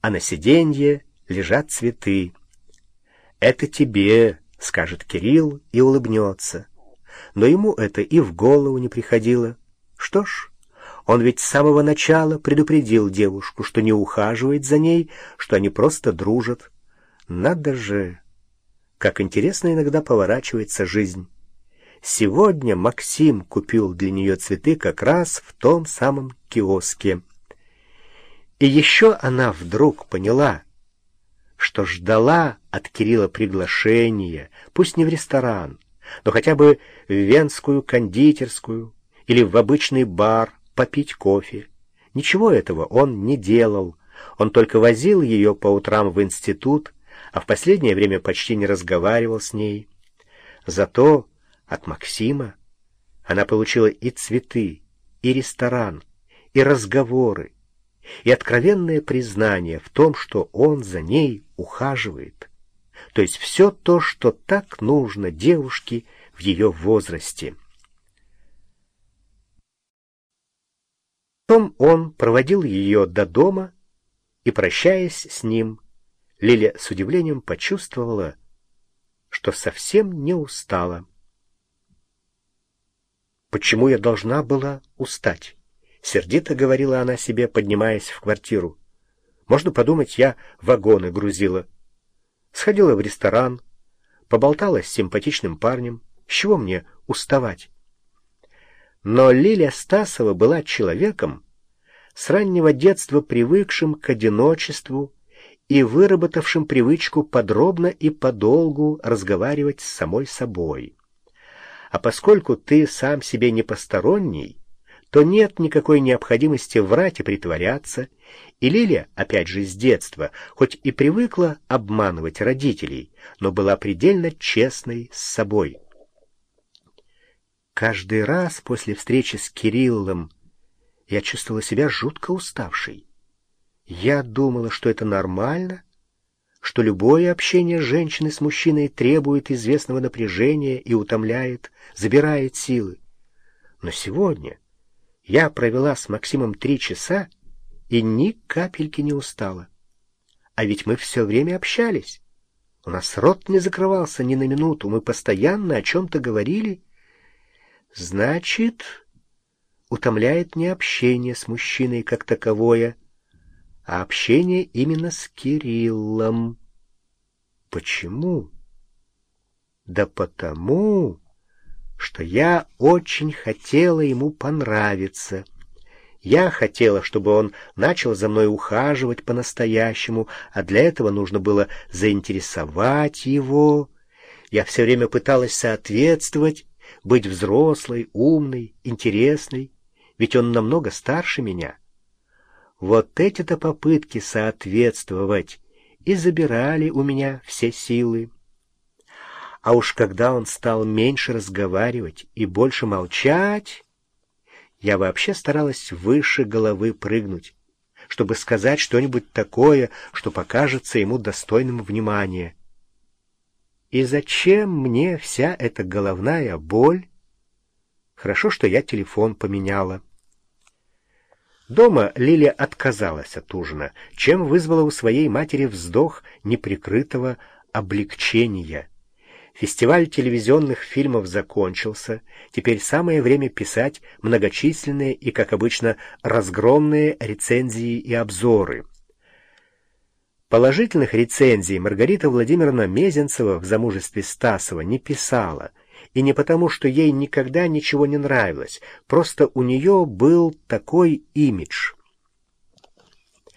а на сиденье лежат цветы. «Это тебе», — скажет Кирилл и улыбнется. Но ему это и в голову не приходило. Что ж, он ведь с самого начала предупредил девушку, что не ухаживает за ней, что они просто дружат. Надо же, как интересно иногда поворачивается жизнь. Сегодня Максим купил для нее цветы как раз в том самом киоске. И еще она вдруг поняла, что ждала от Кирилла приглашения, пусть не в ресторан, но хотя бы в венскую кондитерскую или в обычный бар попить кофе. Ничего этого он не делал, он только возил ее по утрам в институт, а в последнее время почти не разговаривал с ней. Зато от Максима она получила и цветы, и ресторан, и разговоры, и откровенное признание в том, что он за ней ухаживает. То есть все то, что так нужно девушке в ее возрасте. Потом он проводил ее до дома, и, прощаясь с ним, Лиля с удивлением почувствовала, что совсем не устала. «Почему я должна была устать?» — сердито говорила она себе, поднимаясь в квартиру. «Можно подумать, я вагоны грузила. Сходила в ресторан, поболтала с симпатичным парнем. С чего мне уставать?» Но Лиля Стасова была человеком, с раннего детства привыкшим к одиночеству и выработавшим привычку подробно и подолгу разговаривать с самой собой. А поскольку ты сам себе не посторонний, то нет никакой необходимости врать и притворяться, и Лиля, опять же с детства, хоть и привыкла обманывать родителей, но была предельно честной с собой. Каждый раз после встречи с Кириллом я чувствовала себя жутко уставшей. Я думала, что это нормально, что любое общение женщины с мужчиной требует известного напряжения и утомляет, забирает силы. Но сегодня я провела с Максимом три часа и ни капельки не устала. А ведь мы все время общались. У нас рот не закрывался ни на минуту, мы постоянно о чем-то говорили. Значит, утомляет не общение с мужчиной как таковое, а общение именно с Кириллом. Почему? Да потому, что я очень хотела ему понравиться. Я хотела, чтобы он начал за мной ухаживать по-настоящему, а для этого нужно было заинтересовать его. Я все время пыталась соответствовать, быть взрослой, умной, интересной, ведь он намного старше меня. Вот эти-то попытки соответствовать и забирали у меня все силы. А уж когда он стал меньше разговаривать и больше молчать, я вообще старалась выше головы прыгнуть, чтобы сказать что-нибудь такое, что покажется ему достойным внимания. И зачем мне вся эта головная боль? Хорошо, что я телефон поменяла. Дома Лилия отказалась от ужина, чем вызвала у своей матери вздох неприкрытого облегчения. Фестиваль телевизионных фильмов закончился, теперь самое время писать многочисленные и, как обычно, разгромные рецензии и обзоры. Положительных рецензий Маргарита Владимировна Мезенцева в замужестве Стасова не писала, и не потому, что ей никогда ничего не нравилось, просто у нее был такой имидж.